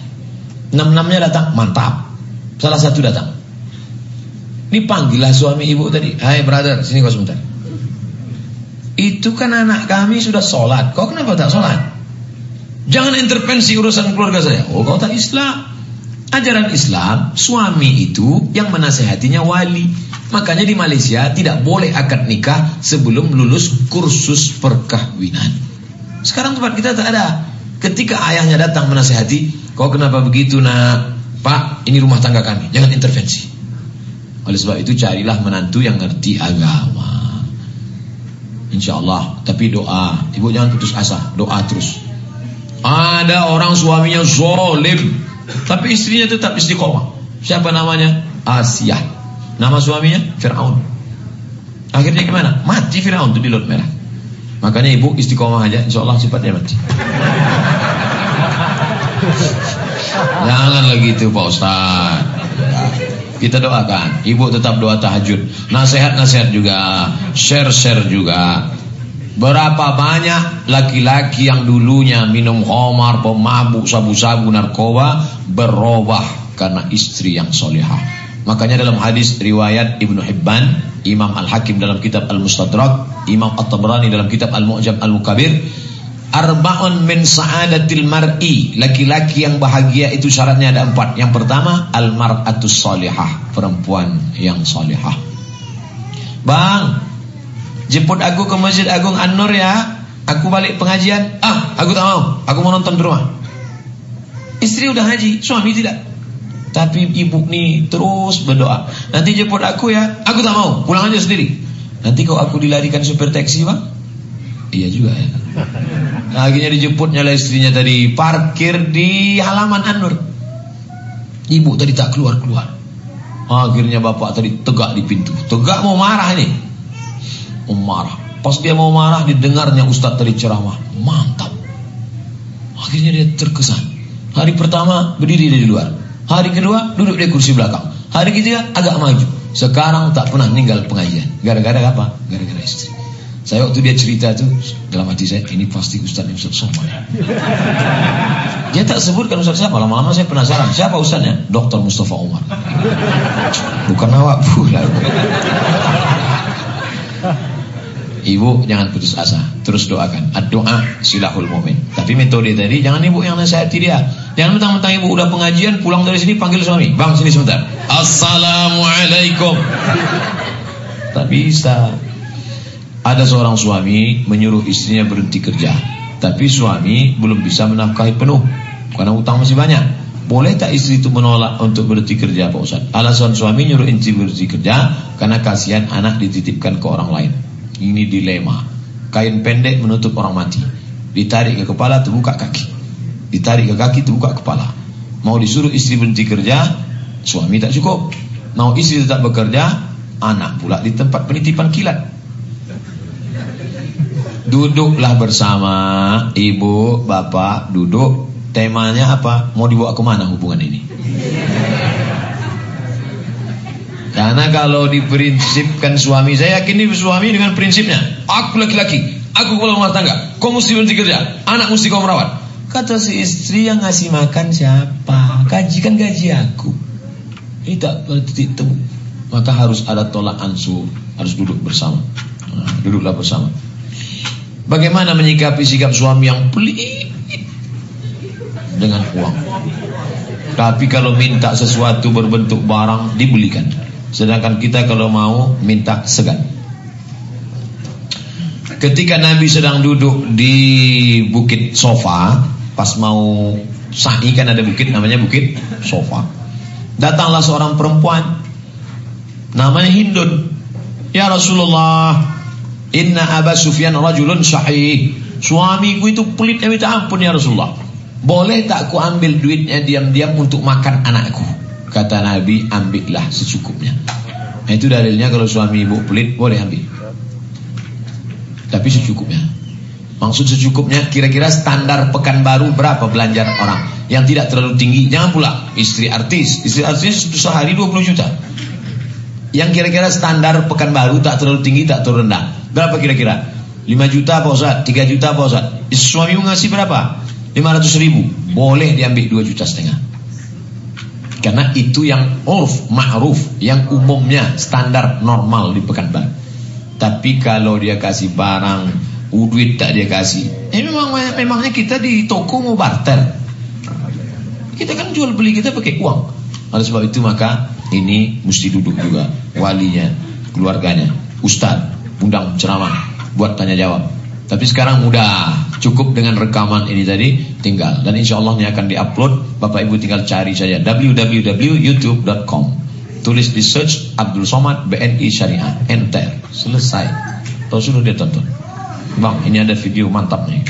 Enam-enamnya datang. Mantap. Salah satu datang. Ini panggillah suami ibu tadi. Hai brother, sini kau sebentar. Itu kan anak kami sudah sholat. Kau kenapa tak sholat? Jangan intervensi urusan keluarga saya. Oh kau tak Islam. Ajaran Islam, suami itu yang menasehatinya wali. Makanya di Malaysia tidak boleh akad nikah sebelum lulus kursus perkahwinan. Sekarang tempat kita tak ada. Ketika ayahnya datang menasehati, kau kenapa begitu nak? Pak, ini rumah tangga kami, jangan intervensi. Oleh sebab itu carilah menantu yang ngerti agama. Insya Allah. Tapi doa, ibu jangan putus asa, doa terus. Ada orang suaminya zolim, tapi istrinya tetap istiqomah. Siapa namanya? Asia. Nama suaminya Fir'aun. Akhirnya gimana? Mati Fir'aun itu di laut merah. Makanya ibu istiqomah aja, insya Allah cepat dia mati. *laughs* Janganlah gitu Pak Ustaz. Kita doakan, ibu tetap doa tahajud. Nasihat-nasihat juga, share-share juga. Berapa banyak laki-laki yang dulunya minum khamar, pemabuk, sabu-sabu, narkoba berubah karena istri yang solehah. Makanya dalam hadis riwayat Ibnu Hibban, Imam Al-Hakim dalam kitab Al-Mustadrak, Imam At-Tabrani dalam kitab Al-Mu'jam Al-Mukabir, Arba'un min sa'adatil mar'i. Laki-laki yang bahagia itu syaratnya ada empat. Yang pertama Al-mar'atus salihah Perempuan yang salihah. Bang Jemput aku ke Masjid Agung An-Nur ya. Aku balik pengajian. Ah aku tak mau. Aku mau nonton di rumah. Istri udah haji Suami tidak Tapi ibu nih terus berdoa Nanti jemput aku ya Aku tak mau Pulang aja sendiri Nanti kau aku dilarikan super taksi bang Iya juga ya Nah, akhirnya dijemputnya lah istrinya tadi parkir di halaman Anur. Ibu tadi tak keluar-keluar. Akhirnya bapak tadi tegak di pintu. Tegak mau marah ini. Mau marah. Pas dia mau marah didengarnya Ustaz tadi ceramah. Mantap. Akhirnya dia terkesan. Hari pertama berdiri di luar. Hari kedua duduk di kursi belakang. Hari ketiga agak maju. Sekarang tak pernah meninggal pengajian. Gara-gara apa? Gara-gara istri. Saya waktu dia cerita itu dalam hati saya ini pasti Ustaz yang Ustaz Somad. Dia tak sebutkan Ustaz siapa. Lama-lama saya penasaran siapa Ustaznya? Dr. Mustafa Umar. Bukan awak pula. Ibu jangan putus asa, terus doakan. Doa silahul mumin. Tapi metode tadi jangan ibu yang nasihati dia. Jangan mentang-mentang ibu udah pengajian pulang dari sini panggil suami, bang sini sebentar. Assalamualaikum. Tak bisa. Ada seorang suami menyuruh istrinya berhenti kerja, tapi suami belum bisa menafkahi penuh karena utang masih banyak. Boleh tak istri itu menolak untuk berhenti kerja Pak Ustaz? Alasan suami nyuruh istri berhenti kerja karena kasihan anak dititipkan ke orang lain. Ini dilema. Kain pendek menutup orang mati. Ditarik ke kepala terbuka kaki. Ditarik ke kaki terbuka kepala. Mau disuruh istri berhenti kerja, suami tak cukup. Mau istri tetap bekerja, anak pula di tempat penitipan kilat. Duduklah bersama ibu, bapak, duduk. Temanya apa? Mau dibawa ke mana hubungan ini? Karena kalau diprinsipkan suami, saya yakin ini suami dengan prinsipnya. Aku laki-laki, aku kepala rumah tangga. Kau mesti berhenti kerja, anak mesti kau merawat. Kata si istri yang ngasih makan siapa? Gaji kan gaji aku. Ini tak bertitik temu. Maka harus ada tolak ansur, harus duduk bersama. Nah, duduklah bersama. Bagaimana menyikapi sikap suami yang pelit dengan uang? Tapi kalau minta sesuatu berbentuk barang dibelikan. Sedangkan kita kalau mau minta segan. Ketika Nabi sedang duduk di bukit sofa, pas mau sa'i kan ada bukit namanya bukit sofa. Datanglah seorang perempuan namanya Hindun. Ya Rasulullah, Inna Aba Sufyan rajulun sahih. Suamiku itu pelitnya minta ampun ya Rasulullah. Boleh tak ku ambil duitnya diam-diam untuk makan anakku? Kata Nabi, ambillah secukupnya. Nah, itu dalilnya kalau suami ibu pelit boleh ambil. Tapi secukupnya. Maksud secukupnya kira-kira standar pekan baru berapa belanja orang yang tidak terlalu tinggi. Jangan pula istri artis. Istri artis sehari 20 juta. Yang kira-kira standar pekan baru tak terlalu tinggi, tak terlalu rendah. Berapa kira-kira? 5 juta Pak Ustaz, 3 juta Pak Ustaz. Suami ngasih berapa? 500 ribu. Boleh diambil 2 juta setengah. Karena itu yang urf, ma'ruf, yang umumnya standar normal di Pekanbaru. Tapi kalau dia kasih barang, duit tak dia kasih. Eh memang memangnya kita di toko mau barter. Kita kan jual beli kita pakai uang. Oleh sebab itu maka ini mesti duduk juga walinya, keluarganya, ustaz, undang ceramah buat tanya jawab. Tapi sekarang mudah. Cukup dengan rekaman ini tadi tinggal dan insya Allah ini akan diupload. Bapak Ibu tinggal cari saja www.youtube.com. Tulis di search Abdul Somad BNI Syariah. Enter. Selesai. Tahu sudah dia tonton. Bang, ini ada video mantap nih.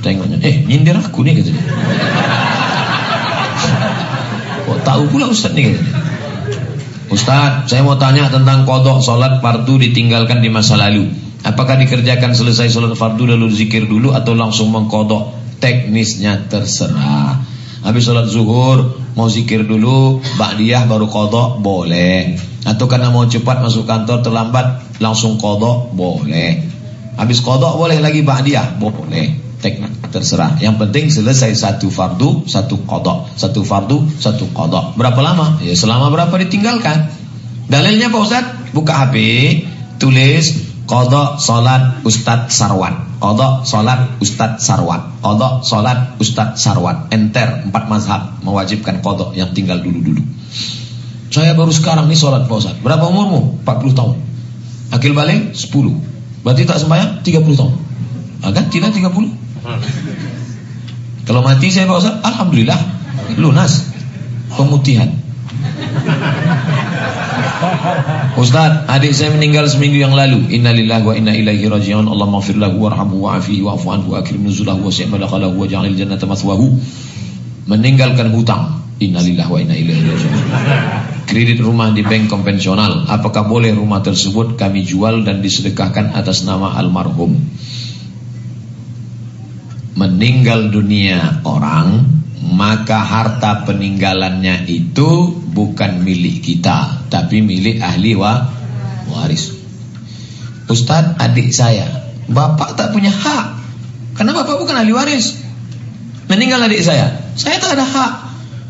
Tengoknya. Eh, nyindir aku nih katanya. Kok tahu pula Ustaz nih katanya. Ustaz, saya mau tanya tentang kodok sholat fardu ditinggalkan di masa lalu. Apakah dikerjakan selesai sholat fardu lalu zikir dulu atau langsung mengkodok? Teknisnya terserah. Habis sholat zuhur mau zikir dulu, ba'diyah baru kodok boleh. Atau karena mau cepat masuk kantor terlambat langsung kodok boleh. Habis kodok boleh lagi ba'diyah boleh. Teknik terserah. Yang penting selesai satu fardu, satu kodok. Satu fardu, satu kodok. Berapa lama? Ya selama berapa ditinggalkan. Dalilnya Pak Ustaz? Buka HP, tulis Kodok solat Ustadz Sarwan. Kodok solat Ustadz Sarwan. Kodok solat Ustadz Sarwan. Enter empat mazhab mewajibkan kodok yang tinggal dulu-dulu. Saya baru sekarang nih solat Pak Berapa umurmu? 40 tahun. Akil balik? 10 Berarti tak sembahyang? 30 tahun. Akan tidak 30 Kalau mati saya Pak Alhamdulillah. Lunas. Pemutihan Ustaz, adik saya meninggal seminggu yang lalu. Innalillahi wa inna ilaihi raji'un. Allah maghfir lahu warhamhu wa'afihi wa'fu anhu wa akrim nuzulahu wa si'ma wa ja'alil jannata mathwahu. Meninggalkan hutang. Innalillahi wa inna ilaihi raji'un. Kredit rumah di bank konvensional. Apakah boleh rumah tersebut kami jual dan disedekahkan atas nama almarhum? Meninggal dunia orang maka harta peninggalannya itu bukan milik kita, tapi milik ahli wa waris. Ustadz, adik saya, bapak tak punya hak. Karena bapak bukan ahli waris. Meninggal adik saya, saya tak ada hak.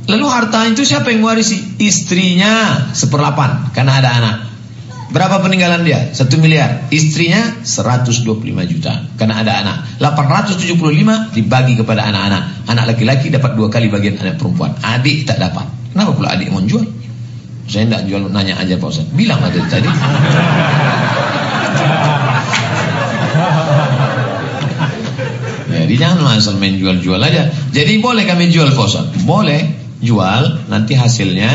Lalu harta itu siapa yang warisi? Istrinya seperlapan, karena ada anak. Berapa peninggalan dia? Satu miliar. Istrinya 125 juta. Karena ada anak. 875 dibagi kepada anak-anak. Anak laki-laki dapat dua kali bagian anak perempuan. Adik tak dapat. Kenapa pula adik mau jual? Saya tidak jual, nanya aja Pak Ustaz. Bilang aja tadi. *laughs* Jadi jangan asal main jual-jual aja. Jadi boleh kami jual Pak Ustaz? Boleh. Jual, nanti hasilnya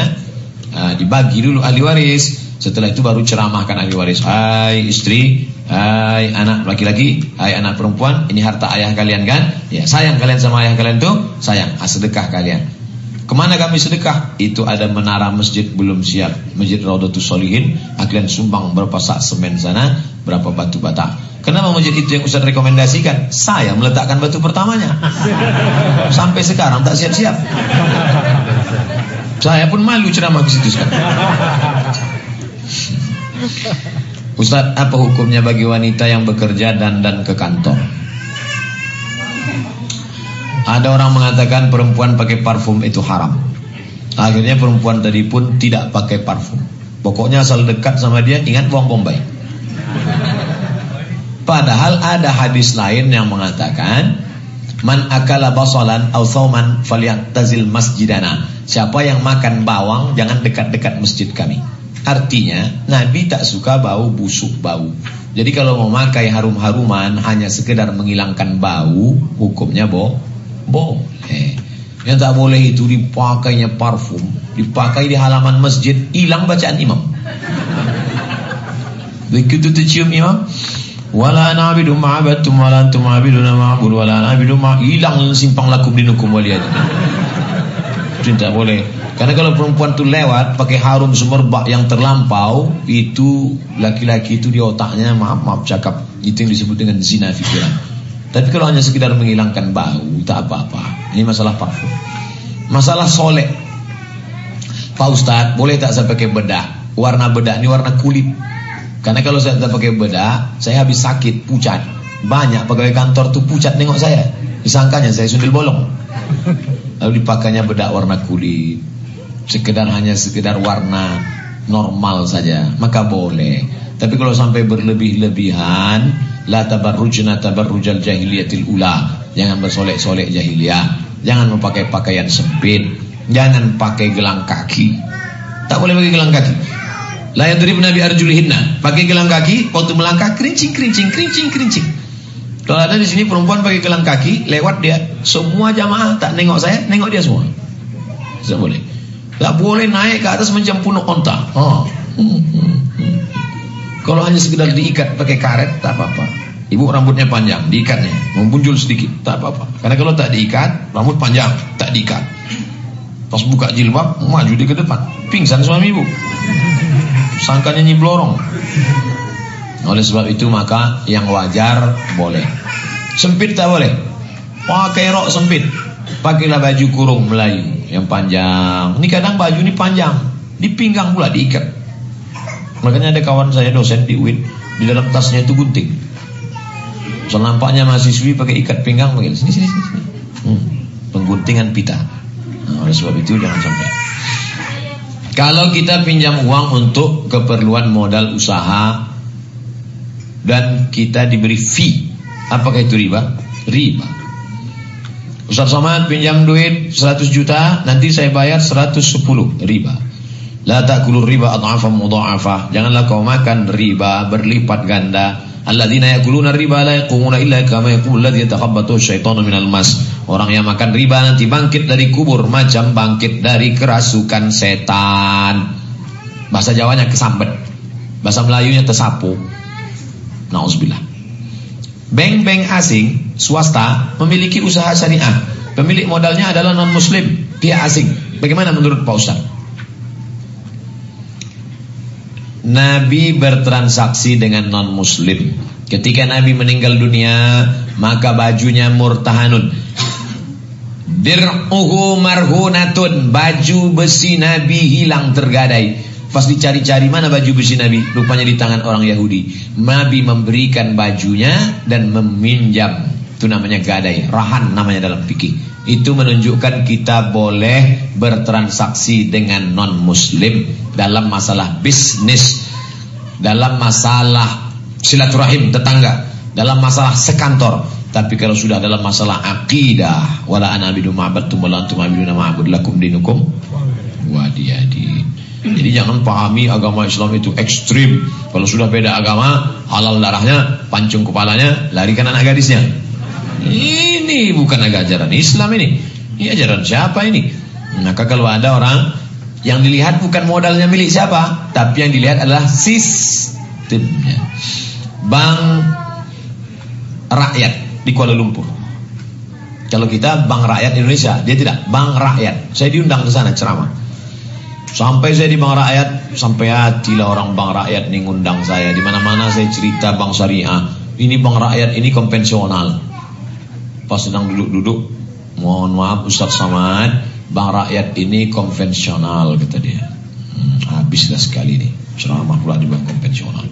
uh, dibagi dulu ahli waris. Setelah itu baru ceramahkan ahli waris. Hai istri, hai anak laki-laki, hai anak perempuan, ini harta ayah kalian kan? Ya, sayang kalian sama ayah kalian tuh, sayang, ah, sedekah kalian. Ke mana kami sedekah? Itu ada menara masjid belum siap, Masjid Raudatul Solihin. Kalian sumbang berapa sak semen sana, berapa batu bata. Kenapa masjid itu yang Ustaz rekomendasikan? Saya meletakkan batu pertamanya. *laughs* Sampai sekarang tak siap-siap. Saya pun malu ceramah ke situ sekarang. Ustaz, apa hukumnya bagi wanita yang bekerja dan dan ke kantor? Ada orang mengatakan perempuan pakai parfum itu haram. Akhirnya perempuan tadi pun tidak pakai parfum. Pokoknya asal dekat sama dia ingat buang bombay. Padahal ada hadis lain yang mengatakan Man akala basalan aw thawman falyatazil masjidana. Siapa yang makan bawang jangan dekat-dekat masjid kami. Artinya Nabi tak suka bau busuk bau Jadi kalau mau makai harum-haruman Hanya sekedar menghilangkan bau Hukumnya bo Boleh Yang tak boleh itu dipakainya parfum Dipakai di halaman masjid Hilang bacaan imam. Begitu tercium imam Wala nabidu ma'abattum Wala antum ma'abiduna ma'abud Wala nabidu ma'abud Hilang simpang lakum dinukum waliyadun Itu tak boleh. Karena kalau perempuan itu lewat pakai harum semerbak yang terlampau, itu laki-laki itu di otaknya maaf maaf cakap. Itu yang disebut dengan zina fikiran. Tapi kalau hanya sekedar menghilangkan bau, tak apa-apa. Ini masalah parfum. Masalah solek. Pak Ustadz, boleh tak saya pakai bedah? Warna bedah ini warna kulit. Karena kalau saya tak pakai bedah, saya habis sakit, pucat. Banyak pegawai kantor tuh pucat nengok saya. Disangkanya saya sundel bolong. Lalu dipakainya bedak warna kulit sekedar hanya sekedar warna normal saja maka boleh tapi kalau sampai berlebih-lebihan la tabarrujna tabarrujal jahiliyatil ula jangan bersolek-solek jahiliyah jangan memakai pakaian sempit jangan pakai gelang kaki tak boleh pakai gelang kaki la yadribna bi arjulihinna pakai gelang kaki waktu melangkah kerincing kerincing kerincing kerincing Kalau ada di sini perempuan pakai gelang kaki, lewat dia, semua jamaah tak nengok saya, nengok dia semua. Tidak boleh. Tak boleh naik ke atas macam punuk onta. Oh. Hmm, hmm, hmm. Kalau hanya sekedar diikat pakai karet, tak apa-apa. Ibu rambutnya panjang, diikatnya, mempunjul sedikit, tak apa-apa. Karena kalau tak diikat, rambut panjang, tak diikat. Pas buka jilbab, maju di ke depan. Pingsan suami ibu. Sangkanya nyiblorong. Oleh sebab itu maka yang wajar boleh. Sempit tak boleh. Pakai rok sempit. Pakailah baju kurung Melayu yang panjang. Ini kadang baju ini panjang. Di pinggang pula diikat. Makanya ada kawan saya dosen di UIN. Di dalam tasnya itu gunting. So nampaknya mahasiswi pakai ikat pinggang pakai sini sini sini. Hmm. Pengguntingan pita. Nah, oleh sebab itu jangan sampai. Kalau kita pinjam uang untuk keperluan modal usaha dan kita diberi fee. Apakah itu riba? Riba. Ustaz Somad pinjam duit 100 juta, nanti saya bayar 110 riba. La ta'kulu riba adhafan mudha'afa. Janganlah kau makan riba berlipat ganda. Alladzina yakuluna riba la yaqumuna illa kama yaqumul ladzi yatakhabbathu syaitanu minal mas. Orang yang makan riba nanti bangkit dari kubur macam bangkit dari kerasukan setan. Bahasa Jawanya kesambet. Bahasa Melayunya tersapu. Nauzubillah. Bank-bank asing swasta memiliki usaha syariah. Pemilik modalnya adalah non muslim, dia asing. Bagaimana menurut Pak Ustaz? Nabi bertransaksi dengan non muslim. Ketika Nabi meninggal dunia, maka bajunya murtahanun. Dir'uhu marhunatun, baju besi Nabi hilang tergadai. Pas dicari-cari mana baju besi Nabi, rupanya di tangan orang Yahudi. Nabi memberikan bajunya dan meminjam. Itu namanya gadai, rahan namanya dalam fikih. Itu menunjukkan kita boleh bertransaksi dengan non muslim dalam masalah bisnis, dalam masalah silaturahim tetangga, dalam masalah sekantor. Tapi kalau sudah dalam masalah akidah, wala ana abidu ma'badtum wala antum abiduna ma'bud lakum dinukum wadiyadin. Jadi jangan pahami agama Islam itu ekstrim. Kalau sudah beda agama, halal darahnya, pancung kepalanya, larikan anak gadisnya. Ini bukan ajaran Islam ini. Ini ajaran siapa ini? Maka kalau ada orang yang dilihat bukan modalnya milik siapa, tapi yang dilihat adalah sistemnya. Bank rakyat di Kuala Lumpur. Kalau kita bank rakyat Indonesia, dia tidak bank rakyat. Saya diundang ke sana ceramah. Sampai saya di Bank Rakyat, sampai hatilah orang Bank Rakyat nih ngundang saya. Di mana-mana saya cerita Bank Syariah. Ini Bank Rakyat, ini konvensional. Pas sedang duduk-duduk, mohon maaf Ustaz Samad, Bank Rakyat ini konvensional kata dia. Hmm, habislah sekali nih. Ceramah pula bank konvensional.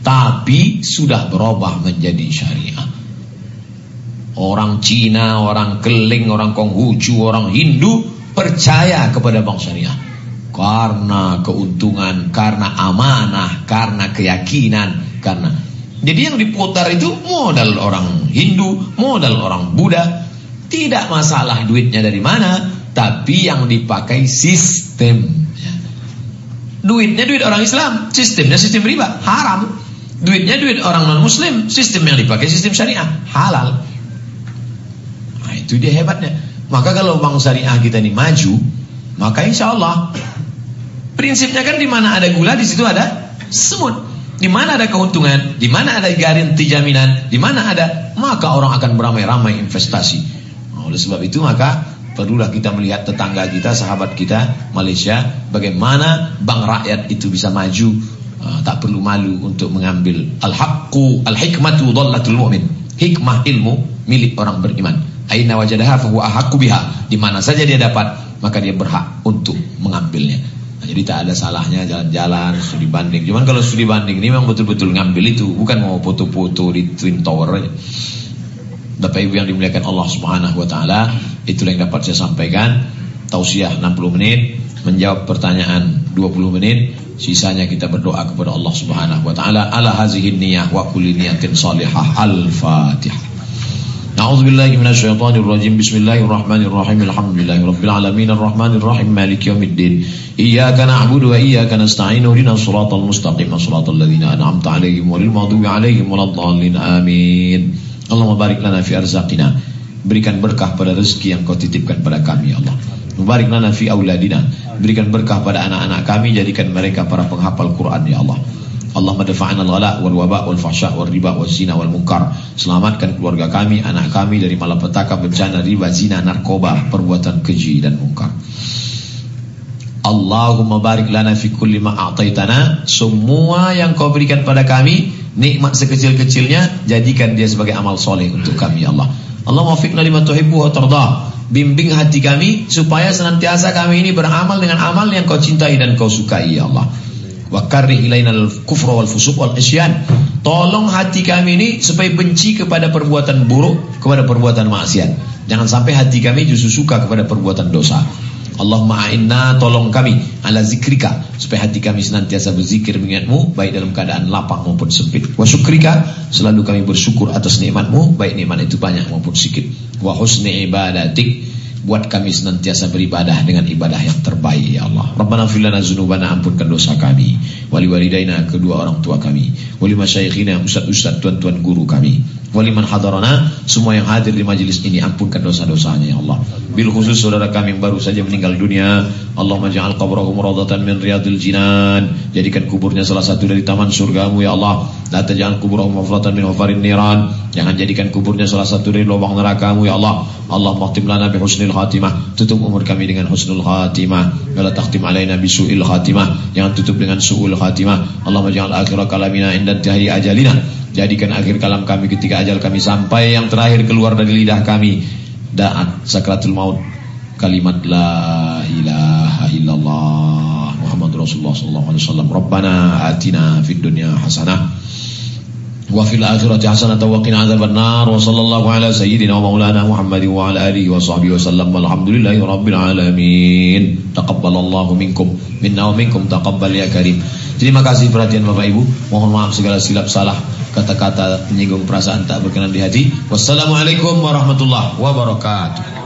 Tapi sudah berubah menjadi syariah. Orang Cina, orang Keling, orang Konghucu, orang Hindu percaya kepada bank syariah karena keuntungan, karena amanah, karena keyakinan, karena jadi yang diputar itu modal orang Hindu, modal orang Buddha, tidak masalah duitnya dari mana, tapi yang dipakai sistem. Duitnya duit orang Islam, sistemnya sistem riba, haram. Duitnya duit orang non Muslim, sistem yang dipakai sistem syariah, halal. Nah itu dia hebatnya. Maka kalau bank syariah kita ini maju, maka insya Allah Prinsipnya kan di mana ada gula di situ ada semut. Di mana ada keuntungan, di mana ada garansi jaminan, di mana ada maka orang akan beramai-ramai investasi. Nah, oleh sebab itu maka perlulah kita melihat tetangga kita, sahabat kita Malaysia bagaimana bank rakyat itu bisa maju uh, tak perlu malu untuk mengambil al-haqqu al-hikmatu dhallatul mu'min. Hikmah ilmu milik orang beriman. Aina wajadaha fa huwa biha. Di mana saja dia dapat, maka dia berhak untuk mengambilnya. Jadi tak ada salahnya jalan-jalan, studi banding. Cuman kalau studi banding ini memang betul-betul ngambil itu, bukan mau foto-foto di Twin Tower aja. Bapak Ibu yang dimuliakan Allah Subhanahu wa taala, itulah yang dapat saya sampaikan. Tausiah 60 menit, menjawab pertanyaan 20 menit, sisanya kita berdoa kepada Allah Subhanahu wa taala. Ala hazihi niyyah wa kulli niyatin salihah. Al-Fatihah. أعوذ بالله من الشيطان الرجيم بسم الله الرحمن الرحيم الحمد لله رب العالمين الرحمن الرحيم مالك يوم الدين إياك نعبد وإياك نستعين اهدنا الصراط المستقيم صراط الذين أنعمت عليهم وللمغضوب عليهم ولا الضالين آمين Allahumma barik lana fi arzaqina. Berikan berkah pada rezeki yang kau titipkan pada kami ya Allah. Mubarik lana fi auladina. Berikan berkah pada anak-anak kami, jadikan mereka para penghafal Quran ya Allah. Allah madafa'ana al-ghala wal waba wal fahsya wal riba wal zina wal munkar. Selamatkan keluarga kami, anak kami dari malapetaka, bencana, riba, zina, narkoba, perbuatan keji dan munkar. Allahumma barik lana fi kulli ma a'taitana. Semua yang kau berikan pada kami, nikmat sekecil-kecilnya, jadikan dia sebagai amal soleh untuk kami ya Allah. Allah wafiqna lima tuhibbu wa tardah. Bimbing hati kami supaya senantiasa kami ini beramal dengan amal yang kau cintai dan kau sukai ya Allah. Wa karrih ilaina al-kufra wal fusuq wal isyan. Tolong hati kami ini supaya benci kepada perbuatan buruk, kepada perbuatan maksiat. Jangan sampai hati kami justru suka kepada perbuatan dosa. Allahumma a'inna tolong kami ala zikrika supaya hati kami senantiasa berzikir mengingatmu baik dalam keadaan lapang maupun sempit. Wa syukrika selalu kami bersyukur atas nikmatmu baik nikmat itu banyak maupun sedikit. Wa husni ibadatik buat kami senantiasa beribadah dengan ibadah yang terbaik ya Allah. Rabbana fil lana dzunubana ampunkan dosa kami, wali walidaina kedua orang tua kami, wali masyayikhina ustaz-ustaz tuan-tuan guru kami, wali man hadarana semua yang hadir di majelis ini ampunkan dosa-dosanya ya Allah. Bil khusus saudara kami yang baru saja meninggal dunia, Allah maj'al qabrahum radatan min riyadil jinan. Jadikan kuburnya salah satu dari taman surgamu ya Allah. La taj'al kuburahum mafratan min wafarin niran. Jangan jadikan kuburnya salah satu dari lubang nerakamu ya Allah. Allah mahtim lana bi husnil khatimah. Tutup umur kami dengan husnul khatimah. Wala takhtim alaina bi su'il khatimah. Jangan tutup dengan su'ul khatimah. Allah maj'al akhir kalamina inda intahi ajalina. Jadikan akhir kalam kami ketika ajal kami sampai yang terakhir keluar dari lidah kami. Da'at sakratul maut. Kalimat la ilaha illallah Muhammad Rasulullah sallallahu alaihi wasallam. Rabbana atina fid dunya hasanah wa fil akhirati hasanah wa qina adzabannar. Wa sallallahu ala sayyidina wa maulana Muhammad wa ala alihi wa sahbihi wa sallam. Walhamdulillahi rabbil alamin. Taqabbalallahu minkum. Minna wa minkum. Taqabbal ya karim. Terima kasih perhatian Bapak Ibu. Mohon maaf segala silap salah Kata-kata menyinggung perasaan tak berkenan di hati. Wassalamualaikum warahmatullahi wabarakatuh